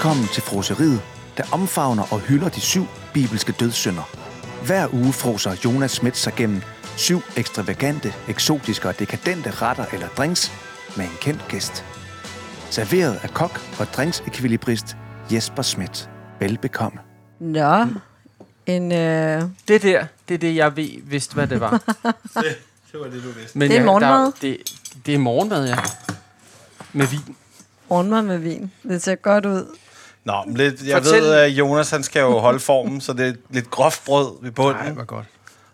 Velkommen til froseriet, der omfavner og hylder de syv bibelske dødssynder. Hver uge froser Jonas Schmidt sig gennem syv ekstravagante, eksotiske og dekadente retter eller drinks med en kendt gæst. Serveret af kok og drinksekvilibrist Jesper Schmidt. Velbekomme. Nå, en, øh, Det der, det er det, jeg ved, vidste, hvad det var. Det var det, du vidste. Men Det er jeg- morgenmad? Der, det, det er morgenmad, ja. Med vin. morgenmad med vin. Det ser godt ud. Nå, men lidt, jeg Fortæl- ved, at Jonas han skal jo holde formen, så det er lidt groft brød ved bunden. hvor godt.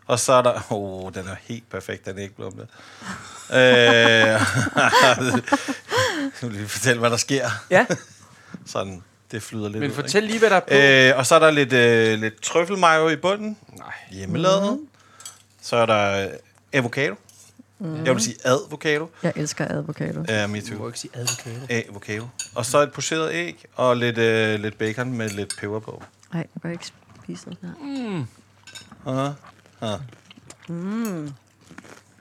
Og så er der... Åh, oh, den er helt perfekt, den er ikke blevet med. øh, nu vil jeg fortælle, hvad der sker. Ja, Sådan, det flyder lidt men ud, fortæl lige, hvad der er på. ikke? Øh, og så er der lidt, øh, lidt trøffelmayo i bunden. Nej. Hjemmelavet. Mhm. Så er der øh, avocado. Jeg vil sige advocado. Jeg elsker advokater. Ja, me Du må too. ikke sige advokat. Avocado. Og så et pocheret æg og lidt, øh, lidt bacon med lidt peber på. Nej, jeg kan ikke spise sådan her. Uh-huh.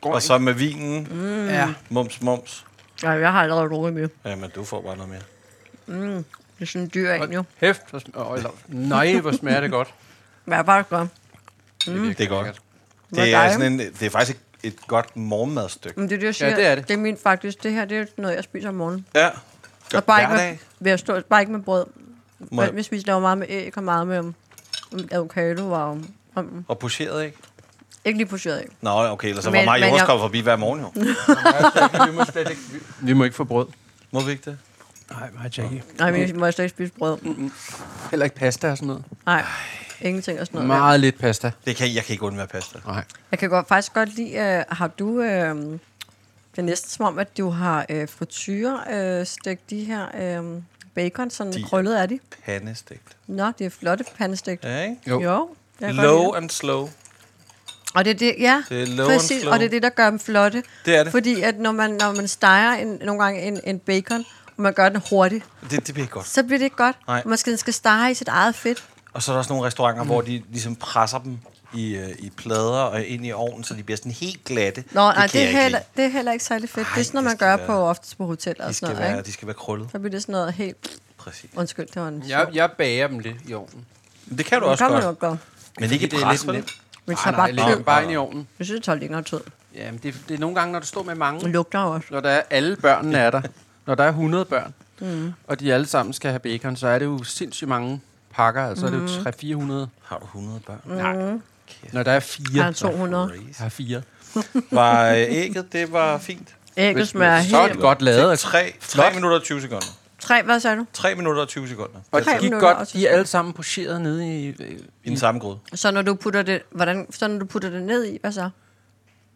Og så med vinen, Mm. Ja. mums, mums. Nej, jeg har allerede roligt med. Jamen, du får bare noget mere. Det er sådan en dyr en, jo. Hæft. hvor sm- Åh, eller- Nej, hvor smager det godt. Men er faktisk godt. Mm. Det er godt. Hvor Det er, sådan en, det er faktisk et, et godt morgenmadstykke. Men det er det, jeg siger. det er det. Det er min faktisk. Det her, det er noget, jeg spiser om morgenen. Ja. Og bare ikke, hver med, dag. ved at stå, bare ikke med brød. Må jeg- Hvis vi laver meget med æg og meget med um, avocado, wow. Um, Og pocheret, ikke? ikke lige pocheret æg. Nå, okay, ellers så Men- var men Jonas jeg- kommer forbi hver morgen, jo. vi, må slet ikke, vi, vi må ikke få brød. Må vi ikke det? Nej, nej, Jackie. Nej, men jeg må slet ikke spise brød. Heller ikke pasta og sådan noget. Nej, ingenting og sådan noget. der. Meget lidt pasta. det kan, jeg kan ikke undvære pasta. Nej. Jeg kan godt, faktisk godt lide, uh, har du, uh, det er næsten som om, at du har uh, frityre uh, stegt de her uh, bacon, sådan De- krøllet er de. Pandestegt. Nå, det er flotte pandestegt. Ja, ikke? Jo. jo Low and slow. Og det er det, ja, Det er low and præcis, slow. og det er det, der gør dem flotte. Det er det. Fordi at når man, når man steger en, nogle gange en, en bacon, og man gør den hurtigt, Det, det bliver godt. så bliver det ikke godt. Nej. Man skal, den skal stege i sit eget fedt. Og så er der også nogle restauranter, mm. hvor de ligesom presser dem i, øh, i plader og ind i ovnen, så de bliver sådan helt glatte. Nå, nej, det, er heller, det er heller ikke særlig fedt. Ej, det er sådan noget, man gør være- på oftest på hoteller og De sådan skal, noget. være, Ikke? de skal være krøllet. Så bliver det sådan noget helt... Præcis. Undskyld, det var en Jeg, jeg bager dem lidt i ovnen. Det kan du Det også kan man godt. jo godt. Men ikke i Det er pres, lidt vel? Men Nej, så nej, bare bare ind i ovnen. Jeg synes, det tager længere tid. Jamen, det, det er nogle gange, når du står med mange. Det lugter også. Når der er alle børnene er der. Når der er 100 børn, mm. og de alle sammen skal have bacon, så er det jo sindssygt mange pakker. Altså mm. er det jo 300-400. Har du 100 børn? Nej. Når der er fire. Har 200. Jeg har fire. Var øh, ægget, det var fint. Ægget smager så er det helt... godt lavet. Det 3, 3 Flot. minutter og 20 sekunder. Tre, hvad sagde du? 3 minutter og 20 sekunder. Og det gik godt. De er alle sammen pocheret nede i... i I den samme gryde. Så når du putter det, hvordan, så når du putter det ned i, hvad så?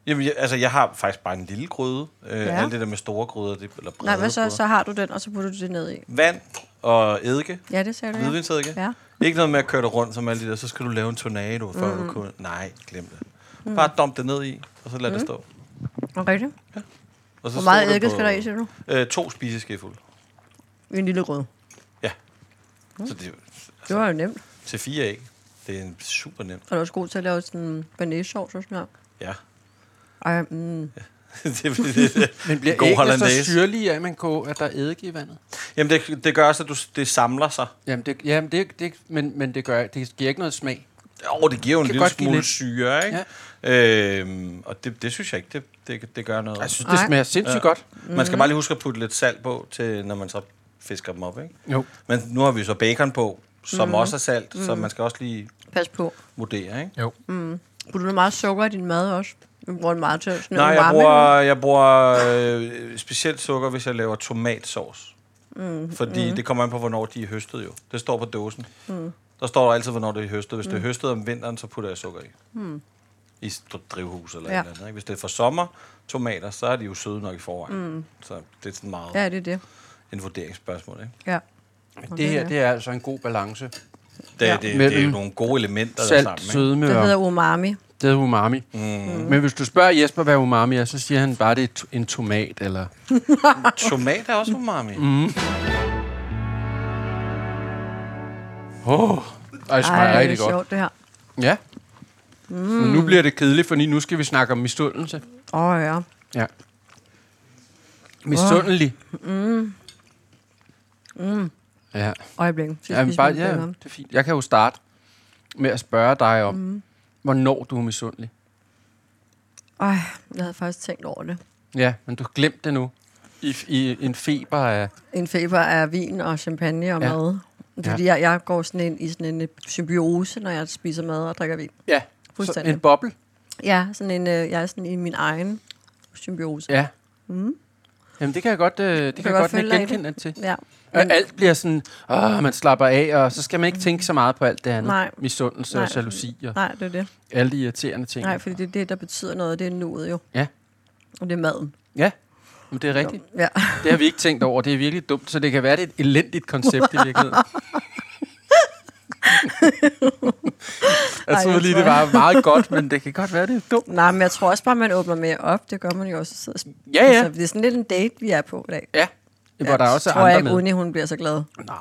Jamen, jeg, altså, jeg har faktisk bare en lille gryde. Øh, Ja. ja. Alt det der med store gryder, det, eller brede Nej, hvad så? gryder. Så har du den, og så putter du det ned i. Vand og eddike. Ja, det sagde du, ja. Hvidvinsedike. Ja. Ikke noget med at køre det rundt som alle de der, så skal du lave en tornado, før mm. du kunne... Nej, glem det. Bare dump det ned i, og så lad mm. det stå. Og rigtigt. Og så Hvor meget eddike skal der i, siger du? Øh, to spiseskefulde. En lille grød. Så det, Det var jo nemt. til fire æg. Det er en super nemt. Og du er også god til at lave sådan banæssauce og sådan noget. Ja. Ej, mm. det, det, det, Men bliver God æggene så syrlige af, at man koger, at der er eddike i vandet? jamen, det, det gør også, at du, det samler sig. Jamen, det, jamen det, det, men, men det, gør, det giver ikke noget smag. Og det giver jo en Kan lille smule lidt- syre, ikke? Ja. Øhm, og det, det synes jeg ikke, det, det, det gør noget. Jeg synes, det smager sindssygt Ja. godt. Man skal bare lige huske at putte lidt salt på, til, når man så fisker dem op, ikke? Jo. Men nu har vi så bacon på, som mm. også er salt, mm. så man skal også lige pas på. vurdere, ikke? Jo. Putter du meget sukker i din mad også? Du bruger den meget til sådan Nej, jeg bruger, jeg bruger øh, specielt sukker, hvis jeg laver tomatsauce. Mm. Fordi mm. det kommer an på, hvornår de er høstet jo. Det står på dåsen. Mm. Der står der altid, hvornår det er høstet. Hvis mm. det er høstet om vinteren, så putter jeg sukker i. Mm. I drivhus eller Ja. andet. Ikke? Hvis det er for sommer, tomater, så er de jo søde nok i forvejen. Mm. Så det er sådan meget ja. Det er det. en vurderingsspørgsmål. Ikke? Ja. Det her, det er altså en god balance. Det, Ja. ja. det, det er nogle gode elementer, der er Salt, sammen. Ikke? sødme Det og... hedder umami. Det er umami. Mm. Men hvis du spørger Jesper, hvad umami er, så siger han bare, det er en tomat, eller... Tomat er også umami. Mm. Åh, oh, det smager Ej, det er godt. sjovt, det her. Ja. Mm. Men nu bliver det kedeligt, fordi nu skal vi snakke om misundelse. Åh, oh, ja. Ja. Misundelig. Ja. øjeblik. Jamen, spiser bare, ja, det er fint. Jeg kan jo starte med at spørge dig om, mm. Hvornår du er misundelig. Ej, jeg havde faktisk tænkt over det. Ja, men du har glemt det nu. I, I en feber af... En feber af vin og champagne og Ja. mad. Det er Ja. fordi, jeg, jeg går sådan en, i sådan en øh, symbiose, når jeg spiser mad og drikker vin. Ja, så Fuldstændig. en boble. Ja, sådan en, øh, jeg er sådan i min egen symbiose. Ja. Mm. Jamen, det kan jeg godt, øh, det kan jeg godt følge nikke dig i det. genkende til. Ja. Og alt bliver sådan, åh, man slapper af, og så skal man ikke tænke så meget på alt det andet. Nej. Misundelse og Nej. jalousi og Nej, det er det. alle de irriterende ting. Nej, fordi det er det, der betyder noget. Det er nuet jo. Ja. Og det er maden. Ja, men det er rigtigt. Ja. Det har vi ikke tænkt over. Det er virkelig dumt, så det kan være, det er et elendigt koncept i virkeligheden. jeg troede jeg lige, det var meget godt, men det kan godt være, det er dumt. Nej, men jeg tror også bare, man åbner mere op. Det gør man jo også. Så, Ja, ja. Altså, det er sådan lidt en date, vi er på i dag. Ja, hvor der også tror jeg andre ikke, med. Uni, hun bliver så glad. Nej.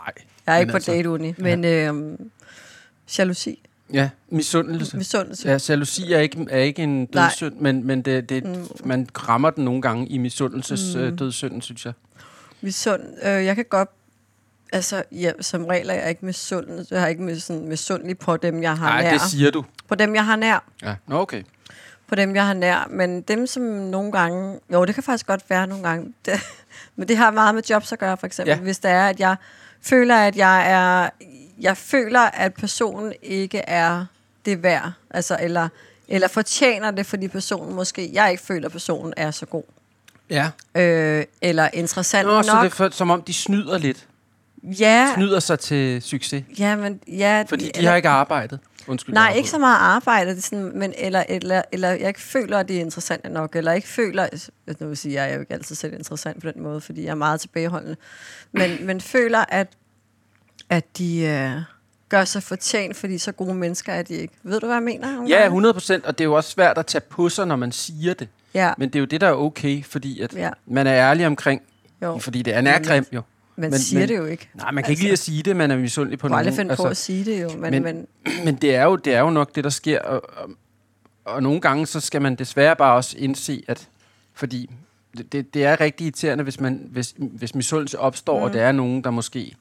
Jeg er ikke på altså, date, Uni. Men øhm, jalousi, Ja, misundelse. misundelse. Ja, jalousi er ikke, er ikke en dødssynd, men, men det, det, mm. man rammer den nogle gange i misundelses mm. dødssynden, synes jeg. Misund, øh, jeg kan godt... Altså, ja, som regel er jeg ikke misundelig. Jeg har ikke mis, sådan, misundelig på dem, jeg har Nej, nær. det siger du. På dem, jeg har nær. Ja, Nå, okay. På dem, jeg har nær. Men dem, som nogle gange... Jo, det kan faktisk godt være nogle gange. Det, men det har meget med jobs at gøre, for eksempel. Ja. Hvis det er, at jeg føler, at jeg er... Jeg føler, at personen ikke er det værd. Altså, eller, eller fortjener det, fordi personen måske... Jeg ikke føler, at personen er så god. Ja. Øh, eller interessant Nå, nok. så det er for, som om, de snyder lidt. Ja, Snyder sig til succes. ja, men, ja, Fordi de eller- har ikke arbejdet. Undskyld. Nej, ikke så meget arbejde, det sådan, men eller, eller, eller jeg ikke føler, at det er interessant nok, eller ikke føler, nu vil sige, jeg er jo ikke altid selv interessant på den måde, fordi jeg er meget tilbageholdende, men, men føler, at, at de øh, gør sig fortjent, fordi så gode mennesker er de ikke. Ved du, hvad jeg mener? Ja, gange? 100 procent, og det er jo også svært at tage på sig, når man siger det. Ja, Men det er jo det, der er okay, fordi at Ja. man er ærlig omkring, jo. fordi det er nærgrim jo. Man men- siger men- det jo ikke. Nej, man kan ikke lide at sige det, man er misundelig på Jeg kunne aldrig nogen. finde på at sige det jo, men, men- men, Men det er, jo, det er jo nok det, der sker, og, og, og nogle gange, så skal man desværre bare også indse, at fordi det- det, det er rigtig irriterende, hvis, man, hvis, hvis misundelse opstår, mm. og det er nogen, der måske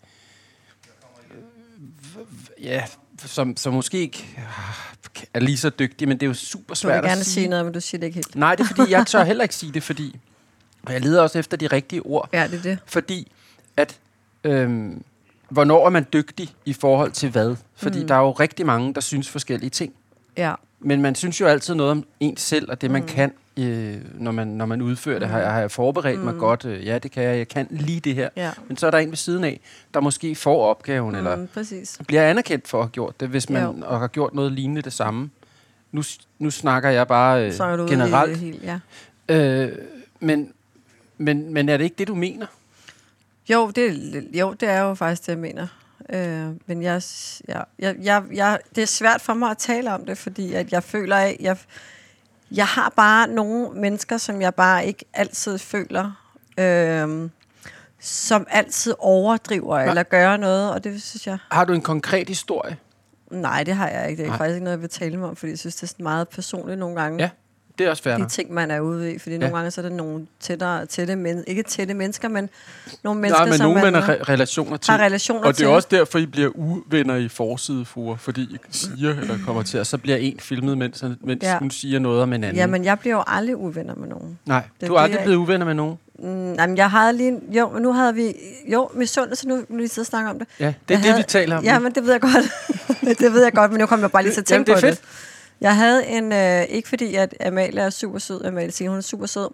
ja, som, som måske ikke ah, er lige så dygtige, men det er jo super du vil svært gerne at sige. sige noget, men du siger det ikke helt. Nej, det er fordi, jeg tør heller ikke sige det, fordi og jeg leder også efter de rigtige ord. Ja, det er det. Fordi at, øhm, hvornår er man dygtig i forhold til hvad? Fordi mm. der er jo rigtig mange, der synes forskellige ting. Ja, Men man synes jo altid noget om ens selv, og det man kan, øh, når, man, når man udfører det. Har, jeg- har jeg forberedt mm. mig godt? Øh, ja, det kan jeg. Jeg kan lige det her. ja. Men så er der en ved siden af, der måske får opgaven, mm. eller Mm, præcis. bliver anerkendt for at have gjort det, hvis man Jo. og har gjort noget lignende det samme. Nu, nu snakker jeg bare øh, er generelt. hele, ja. Øh, men, men, men er det ikke det, du mener? Jo, det, er jo, det er jo faktisk det, jeg mener. Øh, men jeg, ja, jeg, jeg, jeg, det er svært for mig at tale om det, fordi at jeg føler, at jeg, jeg har bare nogle mennesker, som jeg bare ikke altid føler, øh, som altid overdriver Nå. eller gør noget, og det synes jeg... Har du en konkret historie? Nej, det har jeg ikke. Det er Nej. faktisk ikke noget, jeg vil tale om, fordi jeg synes, det er meget personligt nogle gange. Ja, det er også fair de ting, man er ude i. Fordi Ja. nogle gange så er der nogle tættere, tætte men, ikke tætte mennesker, men nogle mennesker, Nej, men som nogen, man har re- relationer til. har relationer Og det til. er også derfor, I bliver uvenner i forsidefuger, fordi I siger, eller kommer til, og så bliver en filmet, mens, mens ja. Hun siger noget om en anden. Ja, men jeg bliver jo aldrig uvenner med nogen. Nej, det du er aldrig det, blevet uvenner med nogen. Mm, jamen, jeg havde lige... Jo, nu havde vi... Jo, misundelse, nu nu vi sidder og snakker om det. Ja, det er Jeg det, havde- vi taler om. Ja, men det ved jeg godt. det ved jeg godt, men nu kom jeg bare lige til at Jamen, tænke det er på fedt. det. Jeg havde en... Øh, ikke fordi, at Amalie er super sød. Amalie siger, hun er super sød.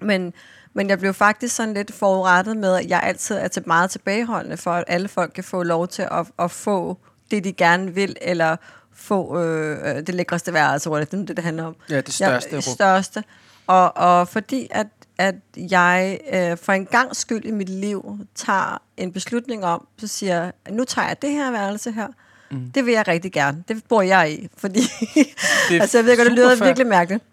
Men, men jeg blev faktisk sådan lidt forurettet med, at jeg altid er til meget tilbageholdende for, at alle folk kan få lov til at, at få det, de gerne vil, eller få øh, øh, det lækreste værelse, hvor det er det, det handler om. Ja, det største rum. største. Og, og fordi at, at jeg øh, for en gang skyld i mit liv tager en beslutning om, så siger jeg, nu tager jeg det her værelse her. Mm. Det vil jeg rigtig gerne. Det bor jeg i. Fordi, Det altså jeg ved godt, det lyder fair. virkelig mærkeligt.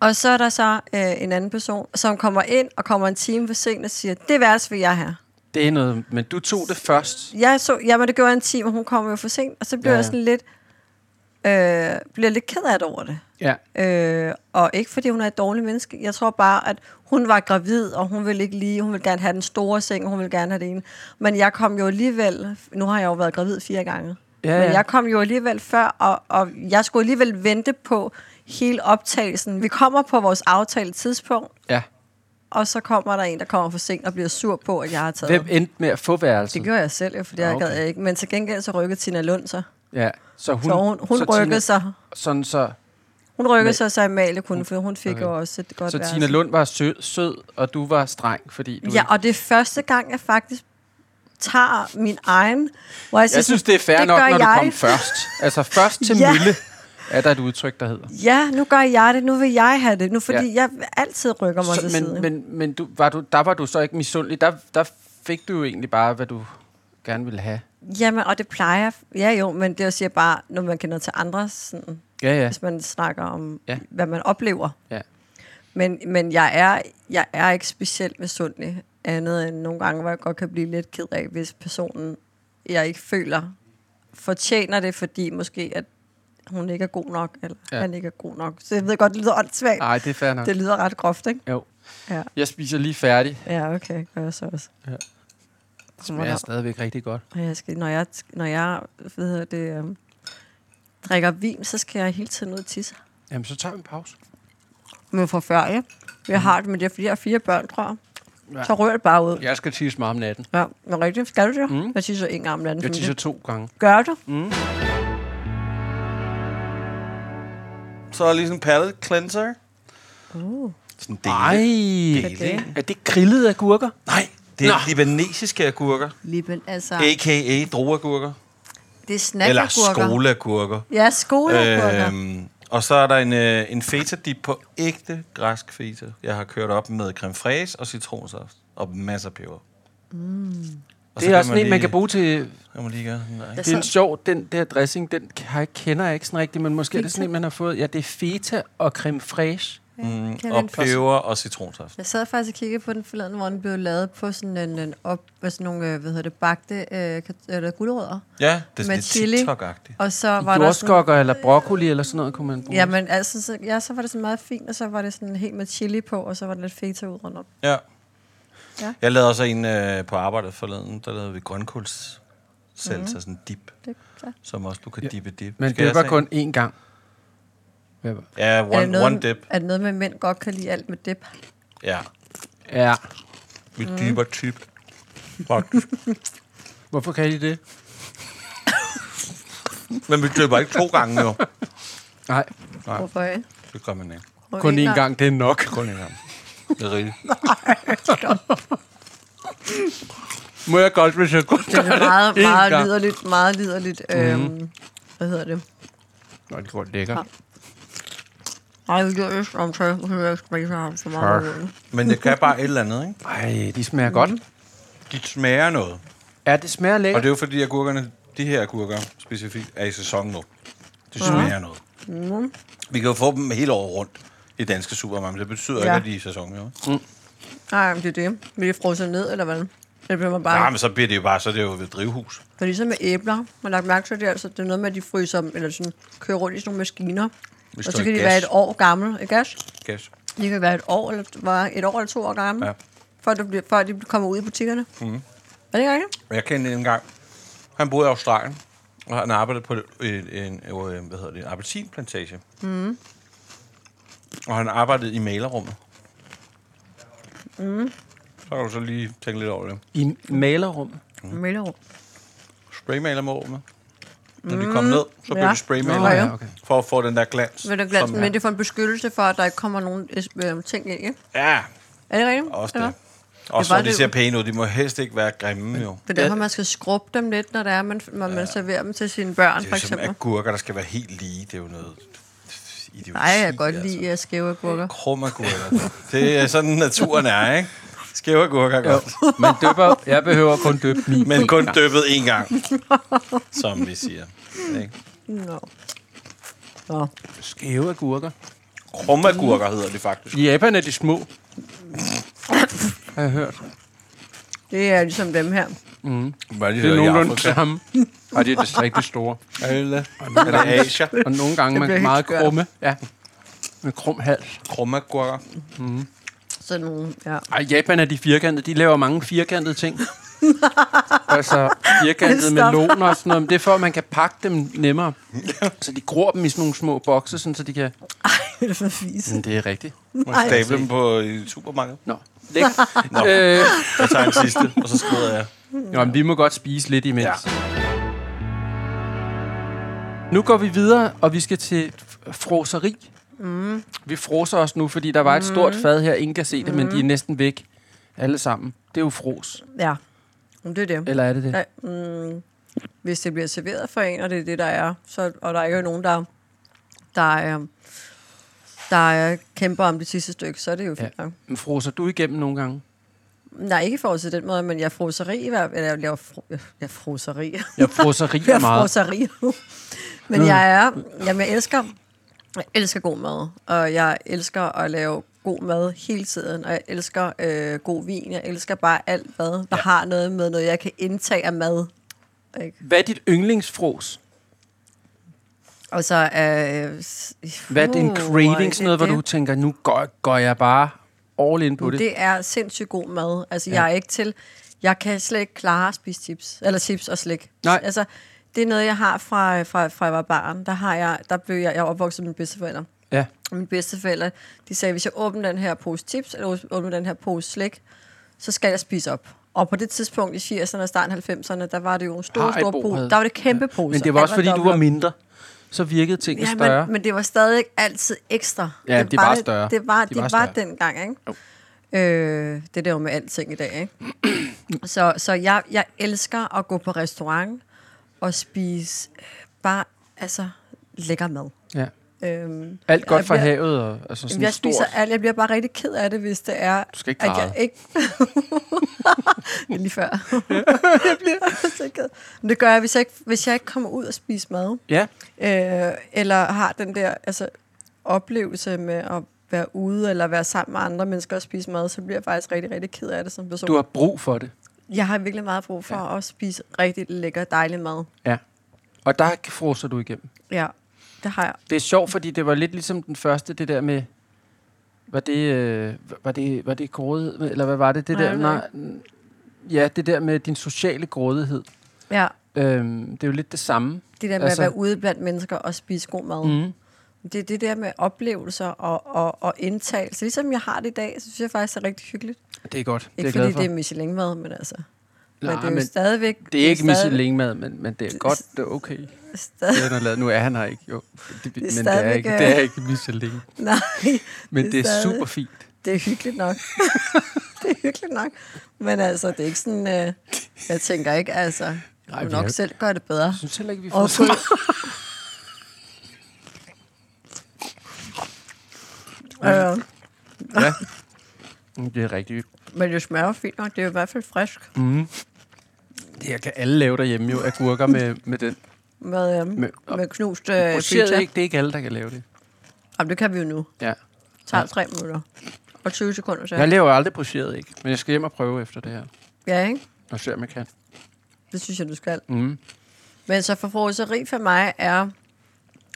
Og så er der så øh, en anden person, som kommer ind og kommer en time for sent og siger, det værelse vil jeg have. Det er noget, men du tog det først. Jeg så, jamen det gjorde jeg en time, og hun kom jo for sent, og så blev ja. jeg sådan lidt, øh, bliver lidt ked af det over det. Ja. Øh, og ikke fordi hun er et dårligt menneske. Jeg tror bare, at hun var gravid, og hun ville ikke lige, hun ville gerne have den store seng, og hun ville gerne have det ene. Men jeg kom jo alligevel, nu har jeg jo været gravid fire gange, Ja, men ja. jeg kom jo alligevel før, og, og jeg skulle alligevel vente på hele optagelsen. Vi kommer på vores aftale tidspunkt, ja. og så kommer der en, der kommer for sent og bliver sur på, at jeg har taget. Hvem endte med at få værelset? Det gjorde jeg selv, jo, for det Ah, okay. okay. gad jeg ikke. Men til gengæld så rykkede Tina Lund sig. Ja. Så hun, Så hun, hun så rykkede Tina, sig. Sådan så, Hun rykkede Men- sig, så Amalie kunne, for hun fik Okay. jo også et godt så værelse. Tina Lund var sød, sød, og du var streng, fordi du... Ja, og det er første gang, jeg faktisk tager min egen... Hvor jeg, siger jeg synes, det er fair det nok, når du jeg. kom først. Altså først til Ja. Mølle er der et udtryk, der hedder. Ja, nu gør jeg det. Nu vil jeg have det. Nu, fordi ja. jeg altid rykker mig til Så, side. men men, men du, var du, der var du så ikke misundelig. Der, der fik du jo egentlig bare, hvad du gerne ville have. Jamen, og det plejer... Ja, jo, men det siger bare, når man kender til andre, sådan, Ja, ja. hvis man snakker om, ja. hvad man oplever. ja. Men, men jeg, er, jeg er ikke specielt misundelig andet end nogle gange, hvor jeg godt kan blive lidt ked af, hvis personen, jeg ikke føler, fortjener det, fordi måske, at hun ikke er god nok, eller Ja. han ikke er god nok. Så jeg ved godt, det lyder åndssvagt. Nej, det er fair nok. Det lyder ret groft, ikke? Jo. Ja, Jeg spiser lige færdig. ja okay, gør jeg så også. Ja. Det smager stadigvæk rigtig godt. Og jeg skal, når jeg, når jeg hedder det, um, drikker vin, så skal jeg hele tiden ud og tisse. Jamen, så tager vi en pause. Men for før, ja. Jeg har det, men det er fordi, jeg har fire børn, tror jeg. Ja. Så rører det bare ud. Jeg skal tisse meget om natten. Ja, men rigtigt. Skal du det? Mm. Jeg tisser en gang om natten. Jeg tisser to gange. Gør du? Mm. Så er der lige sådan en palate cleanser. Uh. Sådan en dele. Ej, Dele. er det grillet agurker? Nej, det er Nå. libanesiske agurker. Liben, altså. A.k.a. druagurker. Det er Eller snackagurker. skoleagurker. Ja, skoleagurker. Øh. Øhm, og så er der en, øh, en feta-dip på ægte græsk feta. Jeg har kørt op med creme fraise og citronsaft. Og masser af peber. Mm. Det er også sådan en, man kan bruge til... Jeg må lige gøre sådan der. Det er en sjov, den der dressing, den har jeg, kender jeg ikke sådan rigtigt, men måske er det Feta? sådan en, man har fået. Ja, det er feta og creme fraiche. Mm, og peber og citronsaft. Jeg sad faktisk og kiggede på den forleden, hvor den blev lavet på sådan en, en op, sådan nogle, øh, hvad hedder det, bagte øh, eller gulerødder. Ja, det er Med sådan. TikTok-agtigt. Og så var der sådan... Eller broccoli eller sådan noget, kunne man bruge. Ja, men altså, så, ja, så var det sådan meget fint, og så var det sådan helt med chili på, og så var der lidt feta ud rundt om. Ja. Ja. Jeg lavede også en øh, på arbejdet forleden. Der lavede vi grønkåls salsa, mm. sådan en dip, Det er klart. som også du kan Ja. dippe dip. men det var kun én gang. Hvad Ja, er, det one, noget, one dip. er det noget med, at mænd godt kan lide alt med dip? Ja, Ja. vi Mm. dipper typ. Faktisk. Hvorfor kan I det? Men vi dipper ikke to gange jo. Nej, Nej. Hvorfor ikke? Det gør man ikke. Kun en én gang, det er nok. Kun en gang. Det er rigtigt. Må jeg godt, hvis jeg kun Det er meget, én meget gang. liderligt, meget liderligt. Mm. Øhm, hvad hedder det? Nå, det går lækkert. Ej, vi det om så kan jeg ikke spise ham så meget. Men det kan bare et eller andet, ikke? Ej, de smager godt. De smager noget. Ja, det smager Og lækkert. det er jo fordi, agurkerne, de her agurker specifikt, er i sæson nu. De smager noget. Mm. Vi kan jo få dem hele året rundt i danske supermarkeder. Det betyder ja. Ja. ikke, at de er i sæson, jo. Nej, men det er det. Vil det frose ned, eller hvad? Det bliver man bare... Ja, men så bliver det jo bare, så er det jo ved drivhus. For ligesom med æbler, man har lagt mærke til det, altså, det er noget med, at de fryser, eller sådan, kører rundt i sådan nogle maskiner. Hvis og så kan de gas. være et år gamle, ikke gas? Gas. De kan være et år, eller var et år eller to år gamle, Ja. før, det bliver, før de kommer ud i butikkerne. Mhm. Er det ikke rigtigt? Jeg kendte en gang. Han boede i Australien, og han arbejdede på en, en, en, hvad hedder det, en appelsinplantage. Mm. Og han arbejdede i malerummet. Mm. Så kan du så lige tænke lidt over det. I malerrum. Mm. Mellerum. Spraymaler med rummet. Når de kom ned, så blev Ja. de spraymaler Nå, ja. okay. for at få den der glans. Men det, er glans, som- men det er for en beskyttelse for, at der ikke kommer nogen øh, ting ind, ikke? Ja, Er det rigtigt? også det. For, at de det- ser pæne ud. De må helst ikke være grimme, jo. Det er derfor, man skal skrubbe dem lidt, når, det er, man, når man serverer dem til sine børn, Det er for jo som eksempel. agurker, der skal være helt lige. Det er jo noget idioti. Nej, jeg kan godt altså. lide at skæve agurker. Krum agurker. Det er sådan, naturen er, ikke? Skæve agurker er godt. Men døber, jeg behøver kun døbe min. Men kun dyppet én gang, som vi siger. Ikke? Nå. Nå. Skæve agurker. Krumagurker hedder det faktisk. I Japan er de små. Har jeg hørt. Det er ligesom dem her. Hvad er Det er nogenlunde det samme. Og det er det rigtig store. Det det? Er det Asia? Og nogle gange helt meget skørt. krumme. Ja. Med krum hals. Krummagurker. Sådan nogle, ja. Ej, Japan er de firkantede. De laver mange firkantede ting. altså firkantede meloner og sådan noget. Men det er for, at man kan pakke dem nemmere. Så de gror dem i sådan nogle små bokse, sådan, så de kan... Det er for fise. Men det er rigtigt. Man stable dem på i supermarkedet. Nå, læk. Nå. øh, Jeg tager en sidste, og så skrider jeg. jo, men vi må godt spise lidt imens. Ja. Nu går vi videre, og vi skal til froseri. Mm. Vi froser os nu, fordi der var et stort fad her. Ingen kan se det, mm. men de er næsten væk. Alle sammen. Det er jo fros. Ja, det er det. Eller er det det? Nej, mm, hvis det bliver serveret for en, og det er det, der er, så, og der er ikke nogen, der, der, er, der er kæmper om det sidste stykke, så er det jo fint Ja. nok. Men froser du igennem nogle gange? Nej, ikke i forhold til den måde, men jeg er froseri i hvert eller jeg laver fro, jeg er froseri. Jeg froserier Jeg er meget. froseri. men jeg er, jamen jeg elsker, jeg elsker god mad, og jeg elsker at lave god mad hele tiden, og jeg elsker øh, god vin, jeg elsker bare alt, hvad der ja. har noget med noget, jeg kan indtage af mad. Ikke? Hvad er dit yndlingsfros? Og så øh, s- Hvad er din uh, craving? Sådan noget, hvor det- du tænker, nu går, går jeg bare all in på det. Det er sindssygt god mad. Altså, ja. jeg er ikke til... Jeg kan slet ikke klare at spise chips. Eller chips og slik. Nej. Altså, det er noget, jeg har fra, fra, fra jeg var barn. Der, har jeg, der blev jeg, jeg opvokset med mine bedsteforældre. Ja. Og mine bedsteforældre, de sagde, hvis jeg åbner den her pose chips, eller åbner den her pose slik, så skal jeg spise op. Og på det tidspunkt i 80'erne og starten af 90'erne, der var det jo en stor, Haribo stor pose. Der var det kæmpe poser. Men det var også, fordi du dobbelt var mindre. Så virkede tingene Ja, større. men, men det var stadig altid ekstra. Ja, de var større. Det var, De de var var, større. var dengang, ikke? Øh, det er der jo med alting i dag, ikke? så så jeg, jeg elsker at gå på restaurant og spise øh, bare, altså, lækker mad. Ja. Øhm, Alt godt fra bliver- havet. Og, altså sådan jeg spiser stort. alt. Jeg bliver bare rigtig ked af det, hvis det er... Du skal ikke at jeg ikke... det lige før. jeg bliver så ked. Men det gør jeg, hvis jeg, ikke, hvis jeg ikke kommer ud og spiser mad. Ja. Øh, eller har den der altså, oplevelse med at være ude, eller være sammen med andre mennesker og spise mad, så bliver jeg faktisk rigtig, rigtig ked af det som person. Du har brug for det. Jeg har virkelig meget brug for ja. at spise rigtig lækker, dejlig mad. Ja. Og der froser du igennem. Ja, det har jeg. Det er sjovt, fordi det var lidt ligesom den første, det der med... Var det, øh, var det, var det grådighed? Eller hvad var det? Det der, nej. nej, ja, det der med din sociale grådighed. Ja, Øhm, det er jo lidt det samme. det der med altså, at være ude blandt mennesker og spise god mad. Mm. Det er det der med oplevelser og, og, og indtagelse. Ligesom jeg har det i dag, så synes jeg faktisk, det er rigtig hyggeligt. Det er godt. Ikke det er fordi det er Michelin-mad, men altså... Nej, men det er jo men stadigvæk... Det er ikke stadig- Michelin-mad, men, men det er godt. Det er okay. Stadig, Det er lavet. Nu er han her ikke, jo. Det, men det er, ikke, øh, det er ikke Michelin. nej, Men Det det er er stadig- super fint. det er hyggeligt nok. det er hyggeligt nok. Men altså, det er ikke sådan... Øh, jeg tænker ikke, altså... Nej, vi nok selv gør det bedre. Jeg synes heller ikke, vi får så øh, Ja. Det er rigtigt. men det smager fint nok. Det er i hvert fald frisk. Mm. Det kan alle lave derhjemme jo, agurker med, med den. Med, øh, Med- med knust øh, feta. ikke, det er ikke alle, der kan lave det. Jamen, det kan vi jo nu. Ja. tager tre minutter. Og 20 sekunder, så. Jeg laver aldrig brocheret, ikke? Men jeg skal hjem og prøve efter det her. Ja, ikke? Og se, om jeg kan. Det synes jeg, du skal. Mm. Men så forfroseri for mig er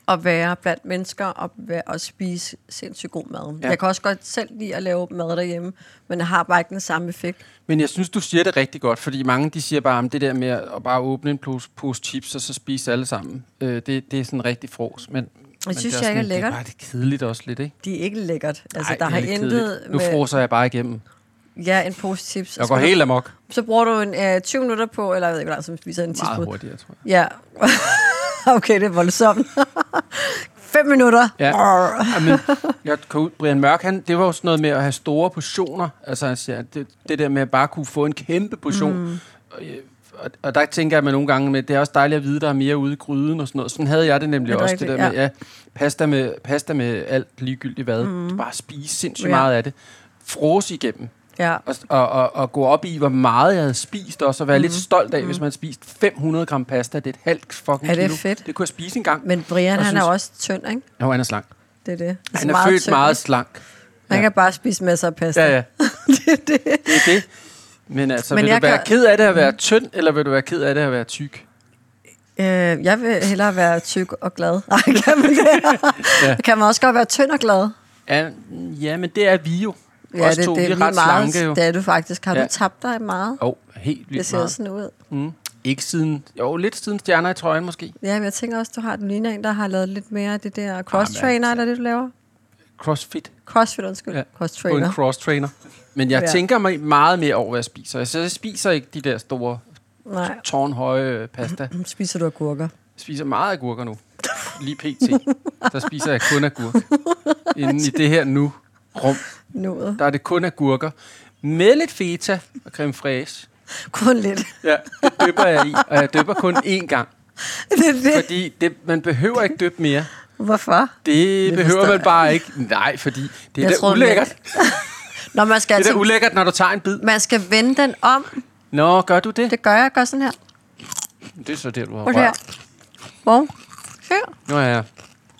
at være blandt mennesker og, og spise sindssygt god mad. Ja. Jeg kan også godt selv lide at lave mad derhjemme, men jeg har bare ikke den samme effekt. Men jeg synes, du siger det rigtig godt, fordi mange de siger bare om det der med at bare åbne en pose, pose chips, og så spise alle sammen. Øh, det, det er sådan rigtig fros. Men, men synes det jeg ikke er lækkert. Det er bare det kedeligt også lidt, ikke? De er ikke lækkert. Altså, Ej, der det har intet kedeligt. Nu med... froser jeg bare igennem. Ja, en pose chips. Jeg går helt amok. Så bruger du en, øh, 20 minutter på, eller jeg ved ikke, hvor lang tid man spiser en Meget tidsbrud. hurtigere, tror jeg. Ja. okay, det er voldsomt. Fem minutter. Ja. Arr. Jamen, jeg kan ud, Brian Mørk, han, det var jo sådan noget med at have store portioner. Altså, siger, det, det der med at bare kunne få en kæmpe portion. Mm. Og, øh, og, og der tænker jeg mig nogle gange med, det er også dejligt at vide, der er mere ude i gryden og sådan noget. Sådan havde jeg det nemlig det også, rigtigt? det der med, ja, pasta med, pasta med alt ligegyldigt hvad. Mm. Bare spise sindssygt Ja. meget af det. Frose igennem. Ja. Og, og, og, og gå op i, hvor meget jeg havde spist også, og være mm. lidt stolt af, mm. hvis man havde spist 500 gram pasta. Det er et halvt fucking Er det kilo. fedt? Det kunne jeg spise en gang. Men Brian, Og han er synes- jo også tynd, ikke? Jo, han er slank. Det er det. Altså Han er født tynd, meget slank. Han Ja. kan bare spise masser af pasta. Ja, ja. det er det. Det er det. Men altså, Men vil jeg du være kan- ked af det at være tynd, eller vil du være ked af det at være tyk? Øh, jeg vil hellere være tyk og glad. Nej, kan man det? Ja. ja. Kan man også godt være tynd og glad? Ja, ja men det er vi jo. Ja, Os det, to, det vi er ret meget. slanke jo. Det er du faktisk. Har Ja. du tabt dig meget? Åh, oh, helt Det vildt ser meget. sådan ud. Mm. Ikke siden... Jo, lidt siden stjerner i trøjen måske. Ja, men jeg tænker også, du har den ligner en, der har lavet lidt mere af det der cross-trainer, altså- eller det, du laver? Crossfit. Crossfit, undskyld. Ja, Ja. På en Cross-trainer. cross-trainer. Men jeg Ja. tænker mig meget mere over, hvad jeg spiser. Altså, jeg spiser ikke de der store, Nej, tårnhøje pasta. spiser du agurker. Spiser meget agurker nu. Lige pt. Der spiser jeg kun agurk. Inden i det her nu rum, Noget. der er det kun agurker. Med lidt feta og creme fraiche. Kun lidt. Ja, det dypper jeg i. Og jeg dypper kun én gang. det, er det. Fordi det, man behøver ikke dyppe mere. Hvorfor? Det, det behøver man jeg bare ikke. Nej, fordi det er Jeg da troede, ulækkert. Når man skal, Det er da altså, ulækkert, når du tager en bid. man skal vende den om. Nå, gør du det? Det gør jeg. Gør sådan her. Det er så det, du har her. rørt. Hvor? Her. Nå ja,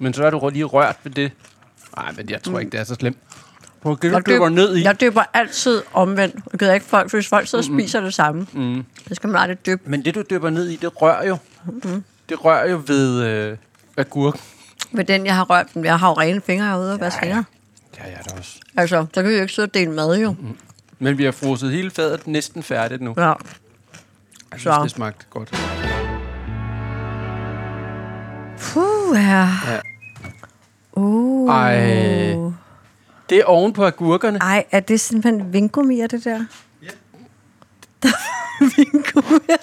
men så er du lige rørt ved det. Nej, men jeg tror ikke, det er så slemt. Prøv at Jeg, dyppe ned i. jeg dypper altid omvendt. Jeg gider ikke folk, hvis folk sidder og spiser det samme, mm. så skal man aldrig dyppe. Men det, du dypper ned i, det rører jo. Mm-hmm. Det rører jo ved øh, agurk. Med den, jeg har rørt, jeg har jo rene fingre herude og vaske fingre. Ja, ja, det også. Altså, så kan vi jo ikke sidde og dele mad jo. Mm-hmm. Men vi har froset hele fadet næsten færdigt nu. Ja. Jeg synes, Så. det smagte godt. Puh, ja. Ja. Uh. Ej. Det er oven på agurkerne. Ej, er det simpelthen vingummier, det der? Ja. vingummier.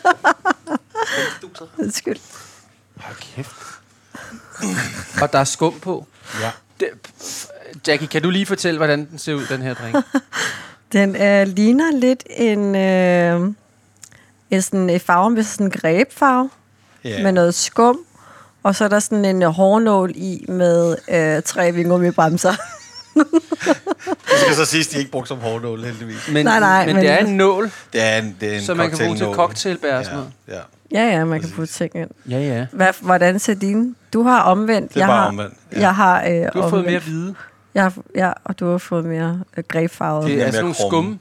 Undskyld. Hold kæft. Og der er skum på. Ja. Det, Jackie, kan du lige fortælle, hvordan den ser ud, den her drink? Den øh, ligner lidt en, øh, en, sådan, en farve med sådan en grebfarve, Ja. med noget skum. Og så er der sådan en øh, hårnål i med øh, tre vingummibremser. Det skal så siges, de er ikke brugt som hårdnål, heldigvis. Men, Nej, nej, men, men- det er en nål, Det er en, det er en som man kan bruge til cocktailbær og sådan Ja, noget. ja. ja, ja, man kan putte ting ind. Ja, ja. Hvad, hvordan ser din? Du har omvendt. Det er jeg bare har, omvendt, ja. Jeg har, øh, Du har fået omvendt. mere hvide. Jeg har, ja, og du har fået mere øh, grebfarvet. Det er sådan nogle skum.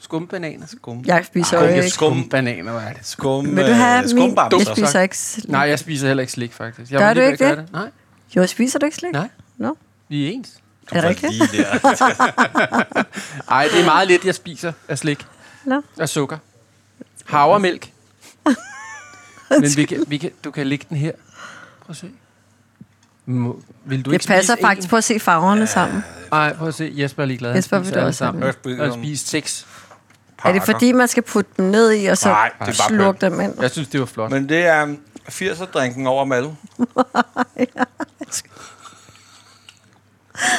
Skumbananer. Skum. Jeg spiser Ej, jo ikke ikke. skum. Skumbananer, hvad er det? Skum, Vil du have øh, min? Jeg så. spiser ikke slik. Nej, jeg spiser heller ikke slik, faktisk. Jeg Gør du ikke at gøre det? Nej, Jo, spiser du ikke slik? nej. Nå, Vi er ens. Er det rigtigt? Lige der. Ej, det er meget lidt, jeg spiser af slik. Nå. Af sukker. Havremælk. Men vi kan, vi kan, du kan lægge den her. Prøv at se. Må, vil du Det ikke passer faktisk på at se farverne sammen. Nej, prøv at se. Jesper er ligeglad. Han Jesper vil du også sammen. Jeg har spist seks. Er det fordi, man skal putte dem ned i, og så Nej, det er bare slukke dem ind? Jeg synes, det var flot. Men det er 80'er-drinken over mal.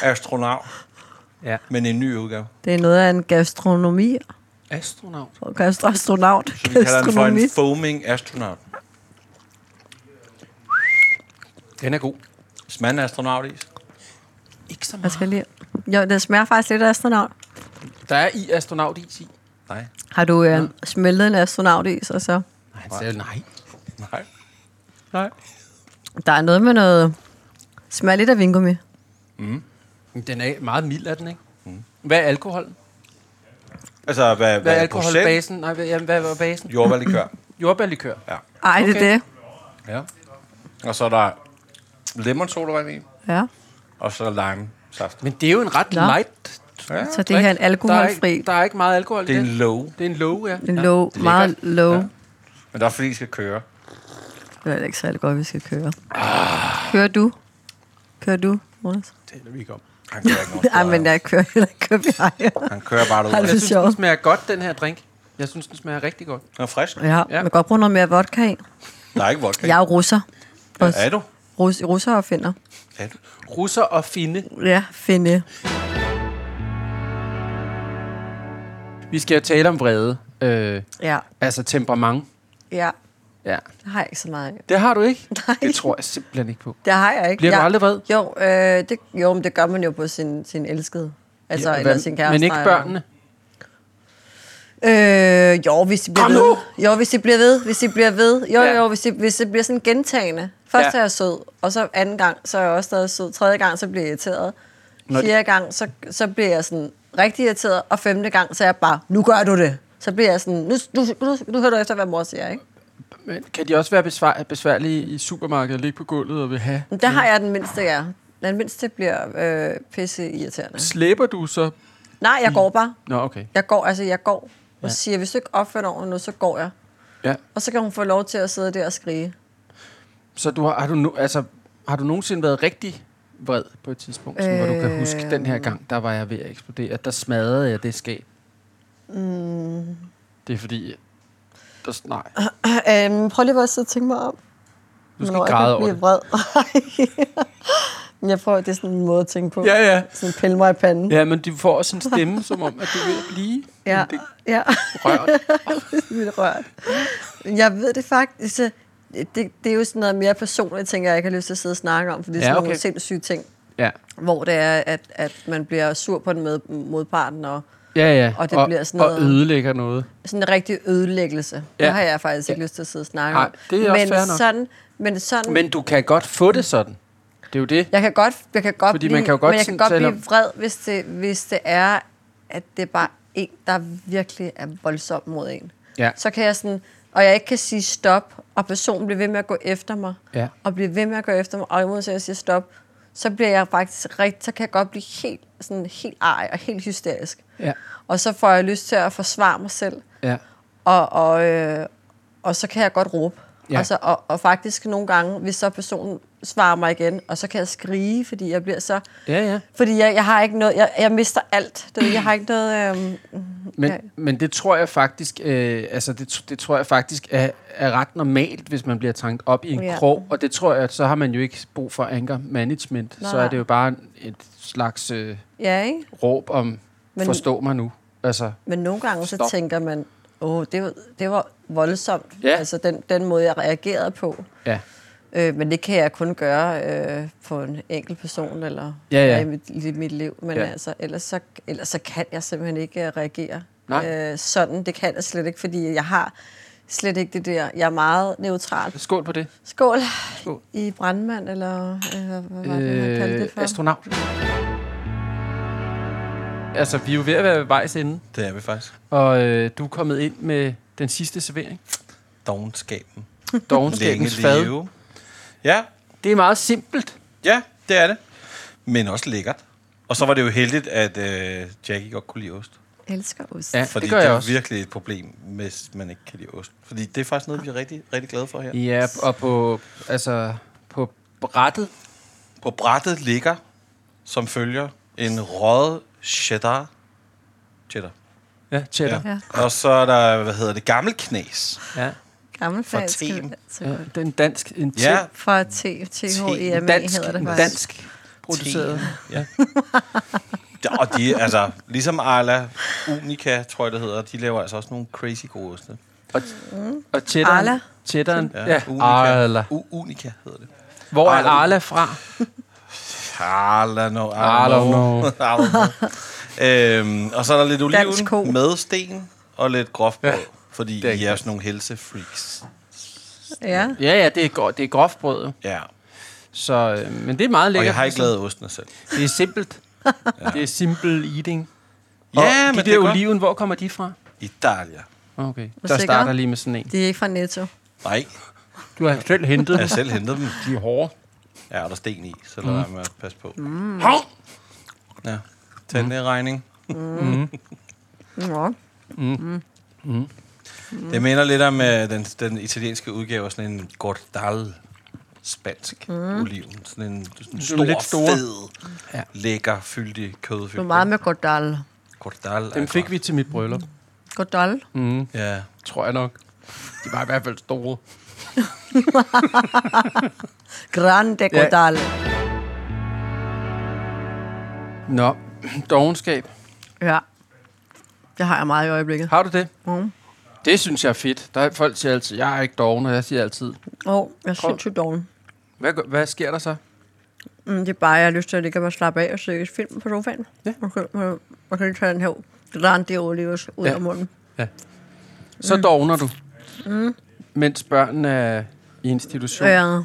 Astronaut, Ja. men en ny udgave. Det er noget af en gastronomi. Astronaut. Gastro- Astronaut. Så vi kalder den for Gastronomi. en foaming astronaut. Den er god. Smagen af astronautis. Ikke så Jeg skal lige... Jo, det smager faktisk lidt af astronaut. Der er i astronaut is i. Nej. Har du øh, smeltet en astronaut i, så? Nej, han sagde nej. Nej. Nej. Der er noget med noget... Smager lidt af vingummi. Men Den er meget mild, er den, ikke? Hvad er alkoholen? Altså, hvad, Hvad er hvad alkoholbasen? Nej, hvad, jamen, hvad var basen? Jordbærlikør. Jordbærlikør. Ja. Ej, det er Okay. det. ja. Og så er der lemon sodavand i, Ja. og så lime saft. Men det er jo en ret Nå. light Ja. Så det her er en Der er, alkoholfri. ikke, der er ikke meget alkohol Det er i en low, Det er en low, ja. En low, det er meget low. Ja. Ja. men der er fordi, I skal køre. Det er ikke særlig godt, vi skal køre. Kører du? Kører du, Jonas? Det er vi ikke om. Han kører ikke nogen Ej, men jeg kører heller ikke kører. Han kører bare derude. det Jeg synes, sjovt. den smager godt, den her drink. Jeg synes, den smager rigtig godt. Den er frisk. Ja, man kan godt bruge noget mere vodka i. Der er ikke vodka. i. Jeg er jo russer. Også. Er du? Rus, russer og finder. Er du? Russer og finne. Ja, finde. Vi skal jo tale om vrede. Øh, Ja, altså temperament. ja. Ja. Det har jeg ikke så meget af. Det har du ikke? Nej. Det tror jeg simpelthen ikke på. Det har jeg ikke. Bliver du jeg, aldrig vred? Jo, øh, det, jo, men det gør man jo på sin, sin elskede. Altså, ja, eller hvad- sin kæreste. Men ikke eller- børnene? Øh, jo, hvis de bliver Kom ved. nu! Jo, hvis de bliver ved. Hvis de bliver ved. Jo, Ja. jo, hvis, de, hvis det bliver sådan gentagende. Først Ja. er jeg sød, og så anden gang, så er jeg også stadig sød. Tredje gang, så bliver jeg irriteret. Fjerde gang, så, så bliver jeg sådan rigtig irriteret. Og femte gang, så er jeg bare, nu gør du det. Så bliver jeg sådan, nu, nu, nu, nu hører du efter, hvad mor siger, ikke? Men kan de også være besvær, besværlige i supermarkedet ligge på gulvet og vil have? Der har jeg den mindste, ja. Den mindste bliver øh, pisse irriterende. Slæber du så? Nej, jeg går bare. Nå, okay. Jeg går, altså jeg går. Og Ja. siger, hvis du ikke opfører dig ordentligt nu, så går jeg. Ja. Og så kan hun få lov til at sidde der og skrige. Så du har, har, du no, altså, har du nogensinde været rigtig vred på et tidspunkt, øh... hvor du kan huske, den her gang, der var jeg ved at eksplodere. Der smadrede jeg det skab. Mm. Det er fordi... Der, nej, øhm, prøv lige bare at sidde og tænke mig om. du skal Hvornår ikke græde over kan det. vred. Jeg prøver, det er sådan en måde at tænke på. Ja, ja. Sådan pille mig i panden. Ja, men du får også en stemme, som om, at du vil blive Ja, det ja. rørt. lidt rørt. Jeg ved det faktisk. Det, det er jo sådan noget mere personligt, tænker jeg, jeg ikke har lyst til at sidde og snakke om, for det er Ja, sådan okay. nogle sindssyge ting, Ja, hvor det er, at, at man bliver sur på den med, modparten, og ja, ja. Og det og, bliver sådan og noget- ødelægger noget. sådan en rigtig ødelæggelse. Ja. Det har jeg faktisk ikke Ja. lyst til at sidde og snakke Nej, om. det er også men fair nok. sådan, men sådan, Men du kan godt få det sådan. Det er jo det. jeg kan godt, jeg kan godt Fordi blive, man kan jo godt men jeg kan godt blive vred, hvis det, hvis det er, at det er bare en, der virkelig er voldsom mod en. Ja. Så kan jeg sådan, og jeg ikke kan sige stop, og personen bliver ved med at gå efter mig, Ja. og bliver ved med at gå efter mig, og imod jeg siger stop, så bliver jeg faktisk rigtig, så kan jeg godt blive helt, sådan helt ej og helt hysterisk. Ja. Og så får jeg lyst til at forsvare mig selv. Ja. Og, og, øh, og så kan jeg godt råbe. Ja. Altså, og, og faktisk nogle gange, hvis så personen svarer mig igen, og så kan jeg skrige, fordi jeg bliver så... Ja, ja. Fordi jeg, jeg har ikke noget... Jeg, jeg mister alt. Ved, Jeg har ikke noget... Øhm, Men, Ja. men det tror jeg faktisk, øh, altså det, det tror jeg faktisk er, er ret normalt, hvis man bliver trængt op i en ja. Krog. Og det tror jeg, så har man jo ikke brug for anger management. Nej, så er det jo bare et slags øh, ja, ikke? råb om, men, forstå mig nu. Altså, Men nogle gange så Stop. tænker man, åh, det, var, det var voldsomt. Ja. Altså den, den måde, jeg reagerede på. ja. Øh, men det kan jeg kun gøre øh, på en enkelt person eller Ja, ja. i mit, i mit liv. Men Ja. ja. altså, ellers, så, ellers så kan jeg simpelthen ikke øh, reagere Nej. Øh, sådan. Det kan jeg slet ikke, fordi jeg har slet ikke det der. Jeg er meget neutral. Skål på det. Skål. Skål. I brandmand, eller øh, hvad var det, man kaldte Øh, det for? astronaut. Altså, vi er jo ved at være ved vejs ende, Det er vi faktisk. og øh, du er kommet ind med den sidste servering. Dogenskaben. Dogenskabens fad. leve. Ja, Det er meget simpelt. ja, det er det. Men også lækkert. Og så var det jo heldigt, at øh, Jackie godt kunne lide ost. Elsker ost. Ja. Fordi det gør det jeg er også. virkelig et problem, hvis man ikke kan lide ost. Fordi det er faktisk noget, vi er rigtig, rigtig glade for her. Ja, og på, altså, på brættet. På brættet ligger, som følger, en rød cheddar. Cheddar. Ja, cheddar. Ja. Og så er der, hvad hedder det, gammel knæs. Ja. Gammel Fra fransk. Them. Så ja. godt. Det er en dansk, en Ja, Fra T, THEMA dansk, hedder det en faktisk. dansk produceret. Ja. Og de, altså, ligesom Arla Unica, tror jeg det hedder, de laver altså også nogle crazy gode oste. Og, og cheddar. Arla. Cheddaren. Ja, Ja, Unica. Arla. U- Unica hedder det. Hvor er Arla. Arla fra? Arla, no, know. I don't know. øhm, og så er der lidt oliven med sten og lidt groft brød. Ja. Fordi Det er I er sådan nogle helsefreaks. Ja. Ja, ja, det er, gro- det er groft brød. jo. Ja. Så, øh, men det er meget Og lækkert. jeg har ikke lavet ostene selv. Det er simpelt. Det er simple eating. Ja, og men de det er der oliven, hvor kommer de fra? Italia. Okay, du der sikker? starter lige med sådan en. De er ikke fra Netto. Nej, Du har selv hentet jeg dem. har selv hentet dem. De er hårde. Ja, og der er sten i, så lad mm. med at passe på. Mm. Ja, tandlægeregning. Det minder lidt om uh, den, den italienske udgave af sådan en gordal spansk mm. oliven. Sådan en, sådan en stor, lidt store. fed, Ja. ja. lækker, fyldig, kødfyldt. Du er meget med Gordal. Gordal Dem fik vi til mit bryllup. Gordal. Mm, Ja. tror jeg nok. De var i hvert fald store. Grande Ja. Gordal. Nå, dogenskab. Ja. Det har jeg meget i øjeblikket. Har du det? Mm. Det synes jeg er fedt. Der er folk siger altid, jeg er ikke doven, og jeg siger altid, Åh, oh, jeg er Prøv. sindssygt doven. hvad, hvad sker der så? Mm, det er bare, jeg har lyst til at ligge og slappe af og se et film på sofaen. Ja. Og så, og, og så tage den her Grande Olivos ud Ja. af munden. Så mm. dogner du, mm. mens børnene er i institution. Ja.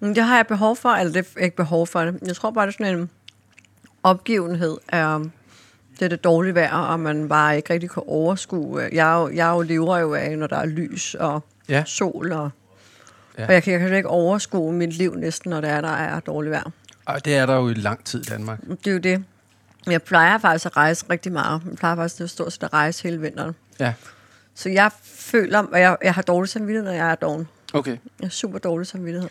Men det har jeg behov for, eller det er ikke behov for det. Jeg tror bare, det er sådan en opgivenhed af, det er det dårlige vejr, og man bare ikke rigtig kan overskue. Jeg, er jo, jeg jo lever jo af, når der er lys og Ja. sol, og, Ja. og jeg kan, jeg kan ikke overskue mit liv næsten, når det er, der er dårligt vejr. Og det er der jo i lang tid i Danmark. Det er jo det. Jeg plejer faktisk at rejse rigtig meget. Jeg plejer faktisk at stort set at rejse hele vinteren. Ja, Så jeg føler, at jeg, jeg har dårlig samvittighed, når jeg er doven. okay. Jeg har super dårlig samvittighed.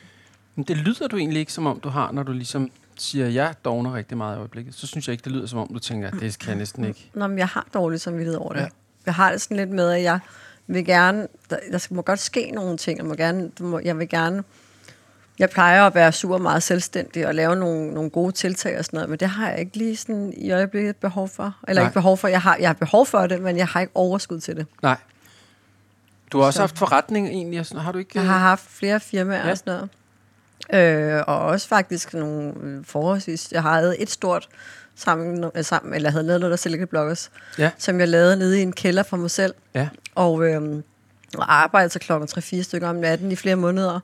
Men det lyder du egentlig ikke, som om du har, når du ligesom siger, at jeg dogner rigtig meget i øjeblikket. Så synes jeg ikke, det lyder, som om du tænker, at det kan jeg næsten ikke. Nå, men jeg har dårlig samvittighed over det. Ja. Jeg har det sådan lidt med, at jeg vil gerne... Der, der må godt ske nogle ting. Jeg, må gerne, må, jeg vil gerne... Jeg plejer at være super meget selvstændig og lave nogle, nogle gode tiltag og sådan noget, men det har jeg ikke lige sådan i øjeblikket behov for. Eller Nej. ikke behov for. Jeg har, jeg har behov for det, men jeg har ikke overskud til det. Nej. Du har også Så- haft forretning egentlig, og sådan, har du ikke? Jeg har haft flere firmaer ja. og sådan noget. Øh, og også faktisk nogle øh, forholdsvis... Jeg havde et stort sammen, øh, sammen eller havde lavet noget, der Silicon Bloggers, Ja. som jeg lavede nede i en kælder for mig selv. Ja. Og, øhm, og arbejdede så klokken 3-4 stykker om natten i flere måneder.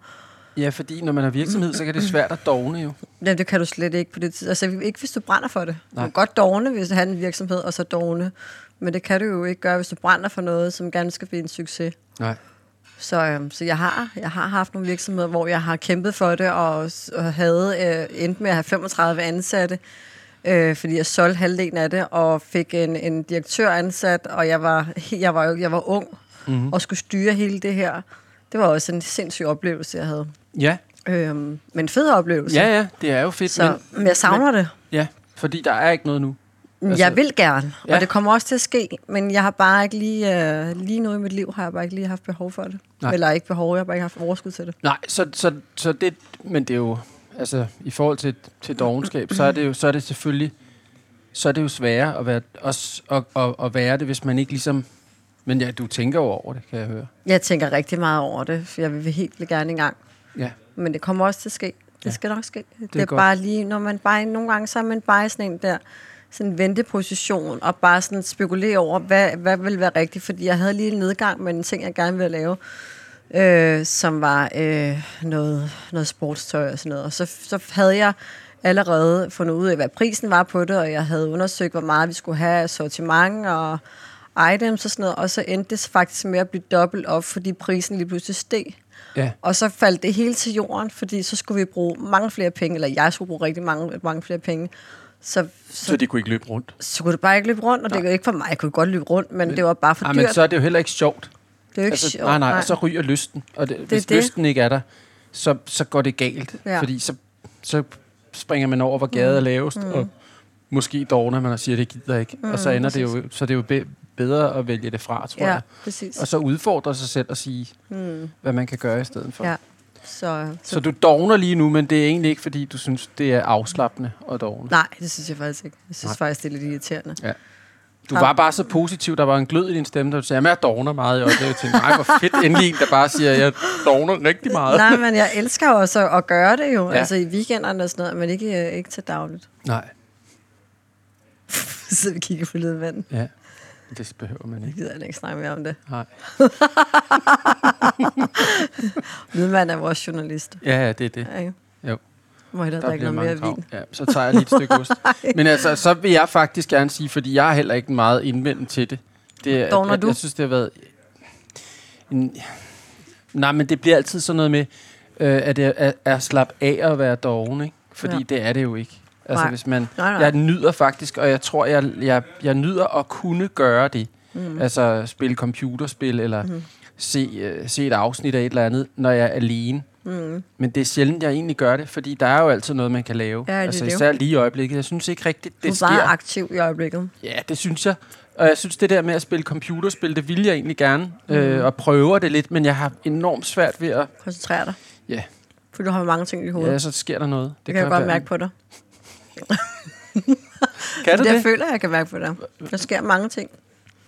ja, fordi når man har virksomhed, så kan det svært at dogne jo. Ja, det kan du slet ikke på det tid. Altså ikke hvis du brænder for det. Du Nej. kan godt dogne, hvis du har en virksomhed, og så dogne. Men det kan du jo ikke gøre, hvis du brænder for noget, som gerne skal blive en succes. Nej. Så, øhm, så jeg, har, jeg har haft nogle virksomheder, hvor jeg har kæmpet for det, og, og havde øh, endt med at have 35 ansatte, øh, fordi jeg solgte halvdelen af det, og fik en, en direktør ansat, og jeg var, jeg var, jo- jeg var ung, mm-hmm. og skulle styre hele det her. Det var også en sindssyg oplevelse, jeg havde. Ja, Øhm, men en fed oplevelse. ja, ja, det er jo fedt. Så, men, men jeg savner det. Ja, fordi der er ikke noget nu. Altså, jeg vil gerne, ja. og det kommer også til at ske, men jeg har bare ikke lige, øh, lige nu i mit liv, har jeg bare ikke lige haft behov for det. Nej. Eller ikke behov, jeg har bare ikke haft overskud til det. Nej, så, så, så det, men det er jo, altså i forhold til, til dogenskab, så er det jo, så er det selvfølgelig, så er det jo sværere at være, også, at, at, at være det, hvis man ikke ligesom, men ja, du tænker jo over det, kan jeg høre. Jeg tænker rigtig meget over det, for jeg vil helt gerne i gang. Ja, Men det kommer også til at ske. Det Ja. skal nok ske. Det, er det er godt. bare lige, når man bare, nogle gange så er man bare sådan en der, sådan en venteposition, og bare sådan spekulere over, hvad, hvad vil være rigtigt, fordi jeg havde lige en nedgang med en ting, jeg gerne ville lave, øh, som var øh, noget, noget sportstøj og sådan noget. Og så, så havde jeg allerede fundet ud af, hvad prisen var på det, og jeg havde undersøgt, hvor meget vi skulle have af sortiment og items og sådan noget, og så endte det faktisk med at blive dobbelt op, fordi prisen lige pludselig steg. ja, Og så faldt det hele til jorden, fordi så skulle vi bruge mange flere penge, eller jeg skulle bruge rigtig mange, mange flere penge. Så, så, så de kunne ikke løbe rundt. så kunne det bare ikke løbe rundt, og det var ikke for mig. Jeg kunne godt løbe rundt, men, men det var bare for Nej, dyrt. men så er det jo heller ikke sjovt. det er jo ikke Altså, sjovt. nej, nej, og så ryger lysten. Og det, hvis det. lysten ikke er der, så, så går det galt. Ja. Fordi så, så springer man over, hvor gaden er lavest, mm. og måske dårner man og siger, det gider ikke. Mm, og så ender det jo, så det er jo be, bedre at vælge det fra, tror Ja, jeg. præcis. Og så udfordre sig selv og sige, mm. hvad man kan gøre i stedet for. Ja. Så, så, Så du dogner lige nu, men det er egentlig ikke, fordi du synes, det er afslappende at dogne. nej, det synes jeg faktisk ikke. Jeg synes Nej. faktisk, det er lidt irriterende. Du var bare så positiv, der var en glød i din stemme, der du sagde, at jeg dogner meget. Og det jeg tænkte, nej, hvor fedt endelig en, der bare siger, at jeg dogner rigtig meget. Nej, men jeg elsker også at, gøre det jo. Ja. Ja. Altså i weekenderne og sådan noget, men ikke, øh, ikke til dagligt. Nej, så vi kigger på lydmanden. ja. Det behøver man Jeg ikke. gider ikke snakke mere om det. Nej. Lydmanden er vores journalist. Ja, ja, det er det. Ja? Jo. Må hellere Der drikke noget mere mange vin. krav. Ja, så tager jeg lige et stykke ost. Men altså, så vil jeg faktisk gerne sige, fordi jeg har heller ikke meget indvendt til det. det er, Dogner at, du? Jeg synes, det har været... En, nej, men det bliver altid sådan noget med, øh, at det er, er slap af at være doven, ikke? Fordi. Ja. det er det jo ikke. Altså, Nej. hvis man... Nej, nej. Jeg nyder faktisk, og jeg tror, jeg, jeg, jeg nyder at kunne gøre det. Mm. Altså spille computerspil, eller mm. se, øh, se et afsnit af et eller andet, når jeg er alene. Mm. Men det er sjældent, jeg egentlig gør det, fordi der er jo altid noget, man kan lave. Ja, det er altså det især lige i øjeblikket. Jeg synes ikke rigtigt, Du det er sker. bare aktiv i øjeblikket. Ja, det synes jeg. Og jeg synes, det der med at spille computerspil, det vil jeg egentlig gerne. Mm. Øh, og prøver det lidt, men jeg har enormt svært ved at... Koncentrere dig. Ja, For du har mange ting i hovedet. ja så sker der noget. det kan jeg godt mærke på dig. Kan du det, det? føler jeg, jeg kan mærke på dig. Der sker mange ting.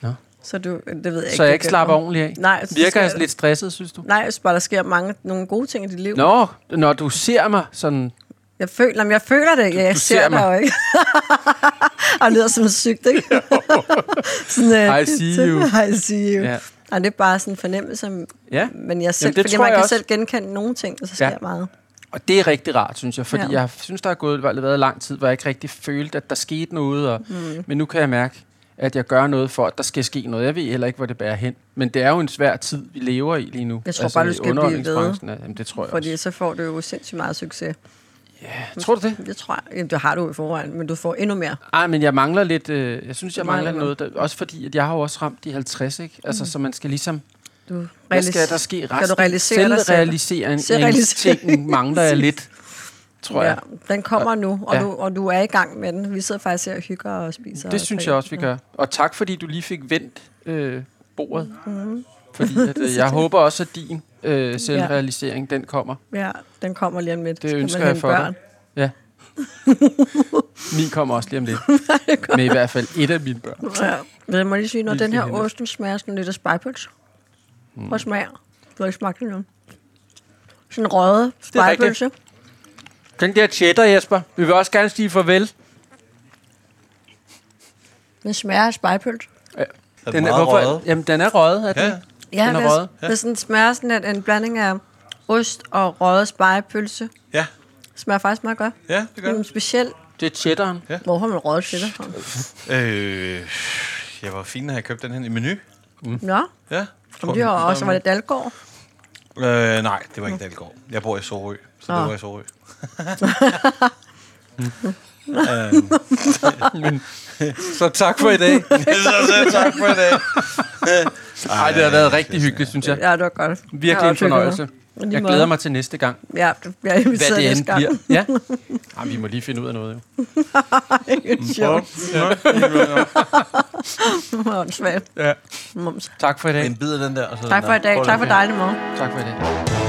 Nå. Så du, det ved jeg ikke. Så jeg ikke slapper ordentligt af? Nej, jeg synes, Virker jeg lidt stresset, synes du? Nej, jeg bare, der sker mange, nogle gode ting i dit liv. Nå, når du ser mig sådan... Jeg føler, men jeg føler det. Jeg du ser, ser dig mig. jo ikke. og lyder som sygt, ikke? sådan, uh, I see you. I see you. Ja. Ja. Nej, det er bare sådan en fornemmelse. Ja. Men jeg selv, Jamen, det fordi tror man jeg kan også. selv genkende nogle ting, og så sker Ja. ja. meget. Og det er rigtig rart, synes jeg, fordi Ja. ja. jeg synes, der er gået været lang tid, hvor jeg ikke rigtig følte, at der skete noget. Og, mm. Men nu kan jeg mærke, at jeg gør noget for, at der skal ske noget. Jeg ved heller ikke, hvor det bærer hen. Men det er jo en svær tid, vi lever i lige nu. Jeg tror bare, du skal blive er- Jamen, det tror jeg Fordi også. så får du jo sindssygt meget succes. Tror du det? Det tror jeg. Jamen, det har du i forvejen, men du får endnu mere. Ej, men jeg mangler lidt... Øh, jeg synes, jeg mangler mangler noget. Der, også fordi, at jeg har jo også ramt de 50, ikke? Altså, så man skal ligesom... Du Hvad skal der ske resten? Skal du realisere dig selv? Selvrealisering. ting mangler jeg lidt, tror jeg. Ja, den kommer nu, og, Ja. du, og du er i gang med den. Vi sidder faktisk her og hygger og spiser. Det og synes jeg også, vi gør. Og tak, fordi du lige fik vendt øh, bordet. Mhm. Mm-hmm. Fordi at, øh, jeg håber også, at din øh, selvrealisering, den kommer. Ja, den kommer lige om lidt. Det Skal ønsker jeg for børn? dig. Ja. Min kommer også lige om lidt. Med i hvert fald et af mine børn. Ja. Men jeg må lige sige, når den her osten smager sådan lidt af spejpøls. Mm. Prøv at smage. Du har ikke smagt det nu. Sådan en røget rigtigt. spejpølse. Den der cheddar, Jesper. Vi vil også gerne sige farvel. Den smager af spejpøls. Er Den den er, meget hvorfor, røget? jamen, den er røget. Er den? Ja. Ja, Den er det, røget. det, det sådan, smager sådan at en blanding af ost og røget spejpølse. Ja, smager faktisk meget godt. ja, det Det gør er en det. speciel... Det er cheddaren. Hvor har man røget cheddar fra? Øh, jeg var fin at have købt den her i menu. Nå, Ja. Og de har også, var det Dalgård? Øh, nej, det var ikke Dalgård. Jeg bor i Sorø, så det Nå. var i Sorø. Så tak for i dag. så tak for i dag. Nej, det har været rigtig hyggeligt, synes jeg. Ja, det var godt. Virkelig en fornøjelse. Jeg glæder mig til næste gang. Ja, du bliver inviteret Hvad det end bliver. Ja. Ej, vi må lige finde ud af noget, jo. Det er sjovt. Ja. Mums. Tak for i dag. En bid af den der. Og så Tak for i dag. Tak for dejlig morgen. Tak for i dag.